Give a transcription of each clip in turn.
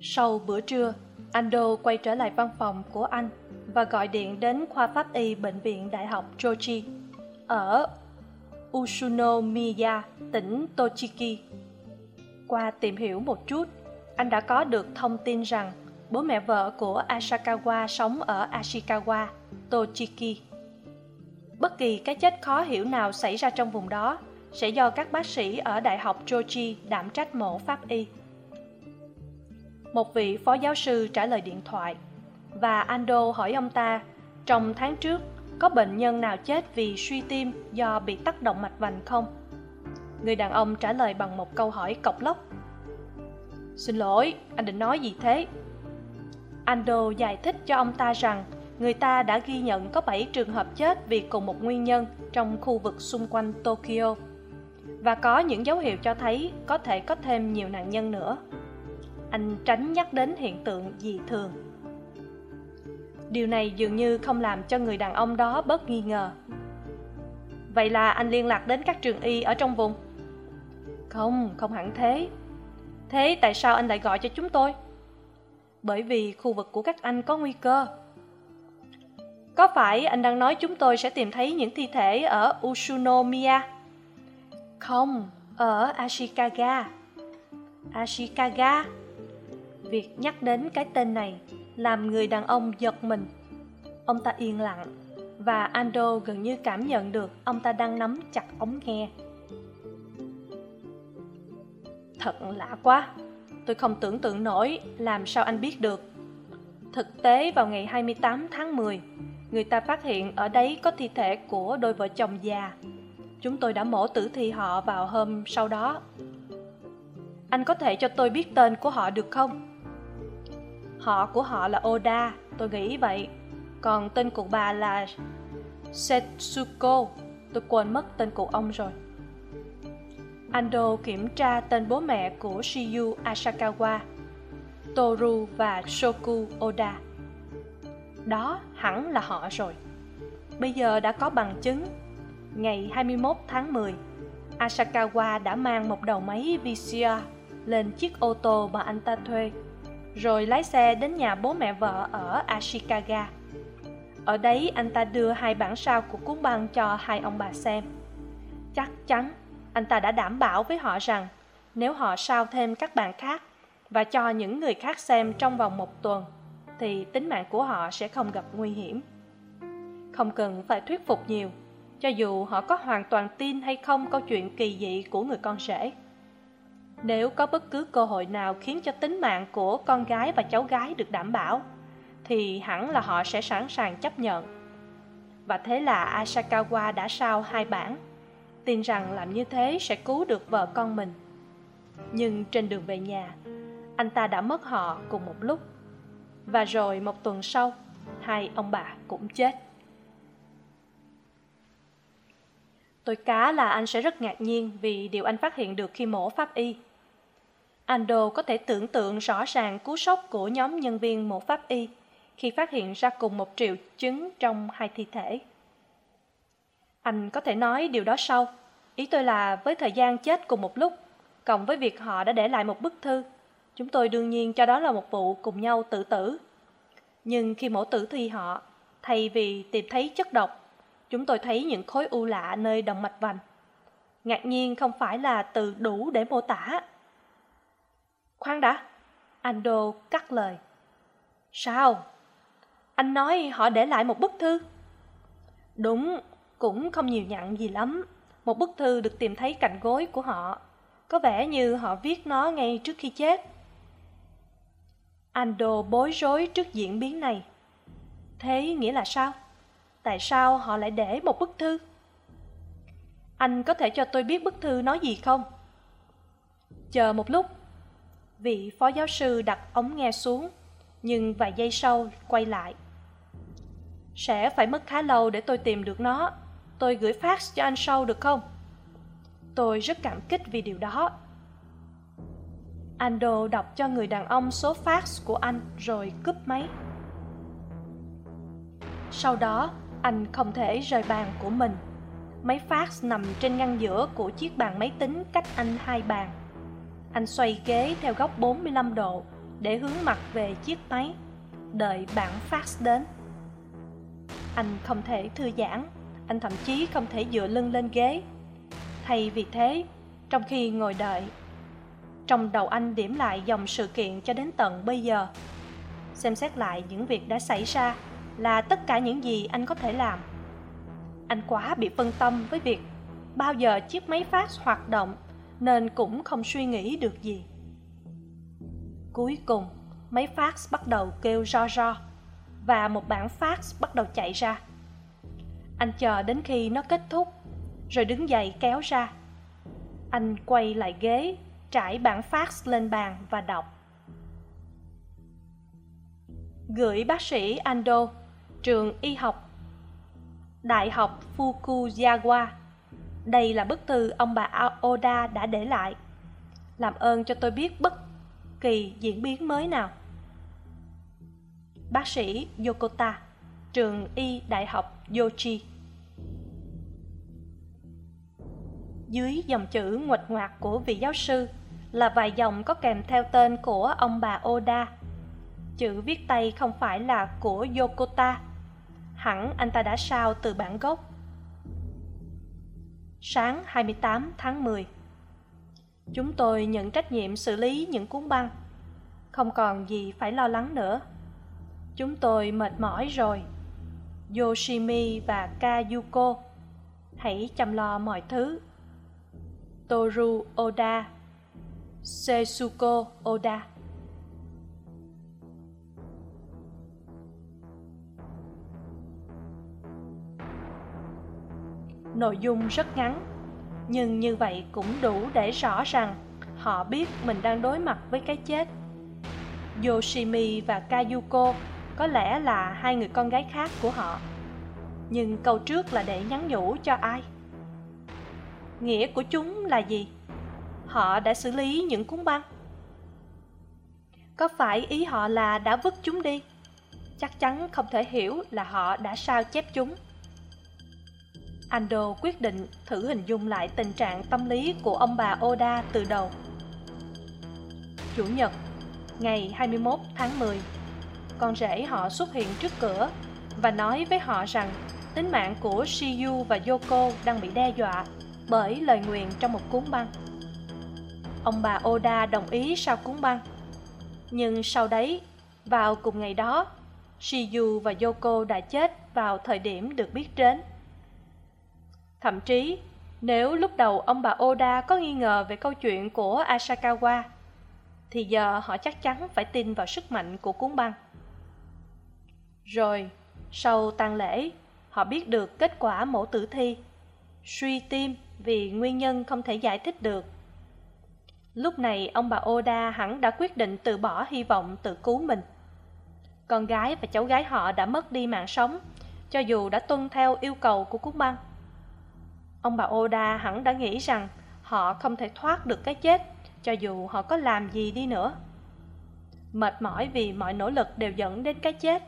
sau bữa trưa, Ando quay trở lại văn phòng của anh và gọi điện đến khoa pháp y bệnh viện Đại học joji ở Usunomiya, tỉnh Tochiki. Qua tìm hiểu một chút, anh đã có được thông tin rằng bố mẹ vợ của Asakawa sống ở Ashikawa, Tochiki. Bất kỳ cái chết khó hiểu nào xảy ra trong vùng đó sẽ do các bác sĩ ở Đại học joji đảm trách mổ pháp y một vị phó giáo sư trả lời điện thoại. Và ando hỏi ông ta, trong tháng trước, có bệnh nhân nào chết vì suy tim do bị tác động mạch vành không? Người đàn ông trả lời bằng một câu hỏi cộc lốc xin lỗi, anh định nói gì thế? Ando giải thích cho ông ta rằng người ta đã ghi nhận có bảy trường hợp chết vì cùng một nguyên nhân trong khu vực xung quanh tokyo. Và có những dấu hiệu cho thấy có thể có thêm nhiều nạn nhân nữa anh tránh nhắc đến hiện tượng dị thường. Điều này dường như không làm cho người đàn ông đó bớt nghi ngờ. Vậy là anh liên lạc đến các trường y ở trong vùng? Không không hẳn thế. Thế tại sao anh lại gọi cho chúng tôi? Bởi vì khu vực của các anh có nguy cơ. Có phải anh đang nói chúng tôi sẽ tìm thấy những thi thể ở usunomiya không, ở ashikaga. Ashikaga việc nhắc đến cái tên này làm người đàn ông giật mình. Ông ta yên lặng, và ando gần như cảm nhận được ông ta đang nắm chặt ống nghe. Thật lạ quá, tôi không tưởng tượng nổi làm sao anh biết được. Thực tế, vào ngày 28 tháng 10 người ta phát hiện ở đấy có thi thể của đôi vợ chồng già. Chúng tôi đã mổ tử thi họ vào hôm sau đó. Anh có thể cho tôi biết tên của họ được không? Họ của họ là oda, tôi nghĩ vậy. Còn tên của bà là setsuko, tôi quên mất tên của ông rồi. Ando kiểm tra tên bố mẹ của shiyu asakawa, toru và shoku oda. Đó, hẳn là họ rồi. Bây giờ đã có bằng chứng. Ngày 21 tháng 10 Asakawa đã mang một đầu máy VCR lên chiếc ô tô mà anh ta thuê rồi lái xe đến nhà bố mẹ vợ ở ashikaga. Ở đấy anh ta đưa hai bản sao của cuốn băng cho hai ông bà xem. Chắc chắn, anh ta đã đảm bảo với họ rằng nếu họ sao thêm các bản khác và cho những người khác xem trong vòng một tuần, thì tính mạng của họ sẽ không gặp nguy hiểm. Không cần phải thuyết phục nhiều, cho dù họ có hoàn toàn tin hay không câu chuyện kỳ dị của người con rể nếu có bất cứ cơ hội nào khiến cho tính mạng của con gái và cháu gái được đảm bảo, thì hẳn là họ sẽ sẵn sàng chấp nhận. Và thế là asakawa đã sao hai bản, tin rằng làm như thế sẽ cứu được vợ con mình. Nhưng trên đường về nhà, anh ta đã mất họ cùng một lúc. Và rồi một tuần sau, hai ông bà cũng chết. Tôi cá là anh sẽ rất ngạc nhiên vì điều anh phát hiện được khi mổ pháp y Ando có thể tưởng tượng rõ ràng cú sốc của nhóm nhân viên mổ pháp y khi phát hiện ra cùng một triệu chứng trong hai thi thể. Anh có thể nói điều đó sau. Ý tôi là với thời gian chết cùng một lúc, cộng với việc họ đã để lại một bức thư, chúng tôi đương nhiên cho đó là một vụ cùng nhau tự tử. Nhưng khi mổ tử thi họ, thay vì tìm thấy chất độc, chúng tôi thấy những khối u lạ nơi động mạch vành. Ngạc nhiên không phải là từ đủ để mô tả, Khoan đã, ando cắt lời. Sao? Anh nói họ để lại một bức thư. Đúng, cũng không nhiều nhận gì lắm. Một bức thư được tìm thấy cạnh gối của họ. Có vẻ như họ viết nó ngay trước khi chết. ando bối rối trước diễn biến này. Thế nghĩa là sao? Tại sao họ lại để một bức thư? Anh có thể cho tôi biết bức thư nói gì không? chờ một lúc. Vị phó giáo sư đặt ống nghe xuống, nhưng vài giây sau quay lại. Sẽ phải mất khá lâu để tôi tìm được nó. Tôi gửi fax cho anh sau được không? Tôi rất cảm kích vì điều đó. Ando đọc cho người đàn ông số fax của anh rồi cúp máy. Sau đó anh không thể rời bàn của mình. Máy fax nằm trên ngăn giữa của chiếc bàn máy tính cách anh hai bàn. Anh xoay ghế theo góc 45 độ để hướng mặt về chiếc máy. Đợi bản fax đến. Anh không thể thư giãn. Anh thậm chí không thể dựa lưng lên ghế. Thay vì thế, trong khi ngồi đợi, trong đầu anh điểm lại dòng sự kiện cho đến tận bây giờ. Xem xét lại những việc đã xảy ra là tất cả những gì anh có thể làm. Anh quá bị phân tâm với việc bao giờ chiếc máy fax hoạt động nên cũng không suy nghĩ được gì. Cuối cùng, máy fax bắt đầu kêu ro ro và một bản fax bắt đầu chạy ra. Anh chờ đến khi nó kết thúc, rồi đứng dậy kéo ra. Anh quay lại ghế, trải bản fax lên bàn và đọc. Gửi bác sĩ ando trường y học, đại học fukuyawa. Đây là bức thư ông bà oda đã để lại. Làm ơn cho tôi biết bất kỳ diễn biến mới nào. Bác sĩ yokota, trường y đại học yochi dưới dòng chữ nguệch ngoạc của vị giáo sư là vài dòng có kèm theo tên của ông bà oda. Chữ viết tay không phải là của yokota hẳn anh ta đã sao từ bản gốc. Sáng 28 tháng 10 chúng tôi nhận trách nhiệm xử lý những cuốn băng. Không còn gì phải lo lắng nữa. Chúng tôi mệt mỏi rồi. Yoshimi và kayuko, hãy chăm lo mọi thứ. Toru oda, seisuko oda. Nội dung rất ngắn, nhưng như vậy cũng đủ để rõ rằng họ biết mình đang đối mặt với cái chết. Yoshimi và kayuko có lẽ là hai người con gái khác của họ, nhưng câu trước là để nhắn nhủ cho ai? Nghĩa của chúng là gì? Họ đã xử lý những cuốn băng. Có phải ý họ là đã vứt chúng đi? Chắc chắn không thể hiểu là họ đã sao chép chúng ando quyết định thử hình dung lại tình trạng tâm lý của ông bà oda từ đầu. Chủ nhật, ngày 21 tháng 10 con rể họ xuất hiện trước cửa và nói với họ rằng tính mạng của shiyu và yoko đang bị đe dọa bởi lời nguyền trong một cuốn băng. Ông bà oda đồng ý sau cuốn băng. Nhưng sau đấy, vào cùng ngày đó, shiyu và yoko đã chết vào thời điểm được biết đến thậm chí, nếu lúc đầu ông bà oda có nghi ngờ về câu chuyện của asakawa, thì giờ họ chắc chắn phải tin vào sức mạnh của cuốn băng. Rồi, sau tang lễ, họ biết được kết quả mổ tử thi. Suy tim vì nguyên nhân không thể giải thích được. Lúc này, ông bà oda hẳn đã quyết định từ bỏ hy vọng tự cứu mình. Con gái và cháu gái họ đã mất đi mạng sống, cho dù đã tuân theo yêu cầu của cuốn băng ông bà oda hẳn đã nghĩ rằng họ không thể thoát được cái chết, cho dù họ có làm gì đi nữa. Mệt mỏi vì mọi nỗ lực đều dẫn đến cái chết,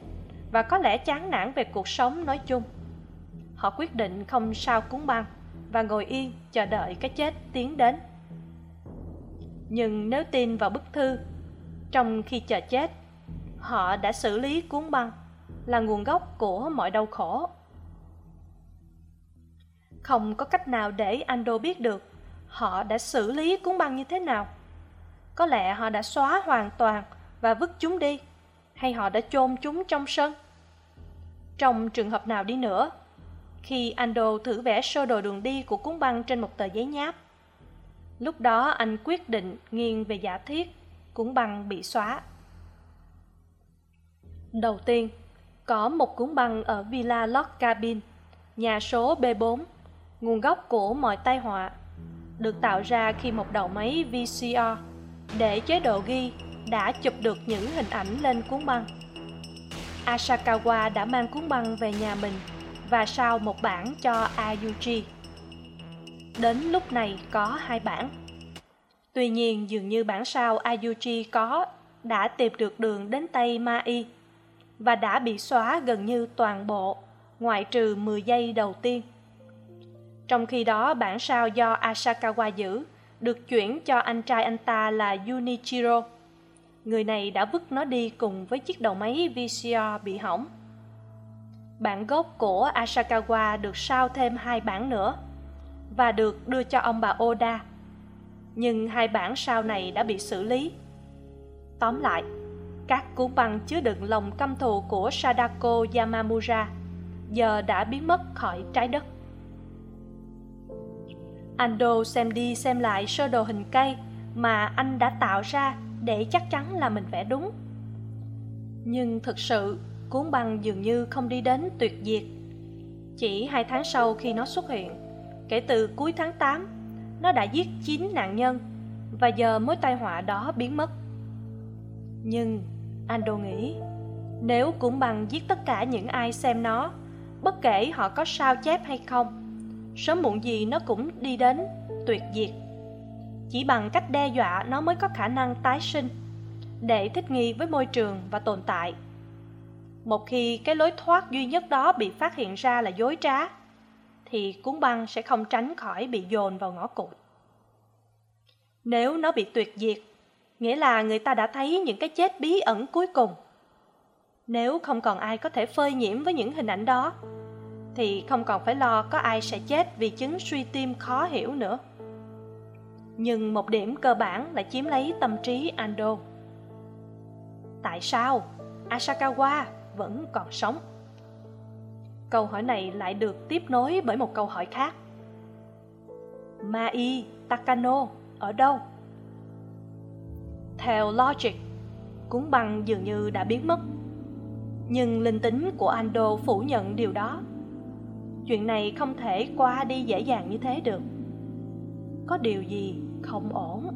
và có lẽ chán nản về cuộc sống nói chung. Họ quyết định không sao cúng băng và ngồi yên chờ đợi cái chết tiến đến. Nhưng nếu tin vào bức thư, trong khi chờ chết, họ đã xử lý cuốn băng là nguồn gốc của mọi đau khổ không có cách nào để ando biết được họ đã xử lý cuốn băng như thế nào. Có lẽ họ đã xóa hoàn toàn và vứt chúng đi, hay họ đã chôn chúng trong sân. Trong trường hợp nào đi nữa, khi ando thử vẽ sơ đồ đường đi của cuốn băng trên một tờ giấy nháp, lúc đó anh quyết định nghiêng về giả thiết cuốn băng bị xóa. Đầu tiên, có một cuốn băng ở villa Lock cabin, nhà số b 4 nguồn gốc của mọi tai họa được tạo ra khi một đầu máy VCR để chế độ ghi đã chụp được những hình ảnh lên cuốn băng. Asakawa đã mang cuốn băng về nhà mình và sao một bản cho Ayuji. Đến lúc này có hai bản. Tuy nhiên dường như bản sao Ayuji có đã tìm được đường đến tay Mai và đã bị xóa gần như toàn bộ, ngoại trừ 10 giây đầu tiên. Trong khi đó bản sao do Asakawa giữ được chuyển cho anh trai anh ta là Junichiro. Người này đã vứt nó đi cùng với chiếc đầu máy VCR bị hỏng. Bản gốc của Asakawa được sao thêm hai bản nữa và được đưa cho ông bà Oda. Nhưng hai bản sao này đã bị xử lý. Tóm lại, các cuốn băng chứa đựng lòng căm thù của Sadako Yamamura giờ đã biến mất khỏi trái đất. Ando xem đi xem lại sơ đồ hình cây mà anh đã tạo ra để chắc chắn là mình vẽ đúng. Nhưng thực sự, cuốn băng dường như không đi đến tuyệt diệt. Chỉ hai tháng sau khi nó xuất hiện, kể từ cuối tháng 8, nó đã giết 9 nạn nhân và giờ mối tai họa đó biến mất. Nhưng Ando nghĩ, nếu cuốn băng giết tất cả những ai xem nó, bất kể họ có sao chép hay không, sớm muộn gì nó cũng đi đến, tuyệt diệt. Chỉ bằng cách đe dọa nó mới có khả năng tái sinh, để thích nghi với môi trường và tồn tại. Một khi cái lối thoát duy nhất đó bị phát hiện ra là dối trá, thì cuốn băng sẽ không tránh khỏi bị dồn vào ngõ cụt. Nếu nó bị tuyệt diệt, nghĩa là người ta đã thấy những cái chết bí ẩn cuối cùng. Nếu không còn ai có thể phơi nhiễm với những hình ảnh đó thì không còn phải lo có ai sẽ chết vì chứng suy tim khó hiểu nữa. Nhưng một điểm cơ bản lại chiếm lấy tâm trí ando. Tại sao? Asakawa vẫn còn sống. Câu hỏi này lại được tiếp nối bởi một câu hỏi khác. Mai takano ở đâu? Theo logic, cuốn băng dường như đã biến mất. Nhưng linh tính của ando phủ nhận điều đó chuyện này không thể qua đi dễ dàng như thế được. Có điều gì không ổn?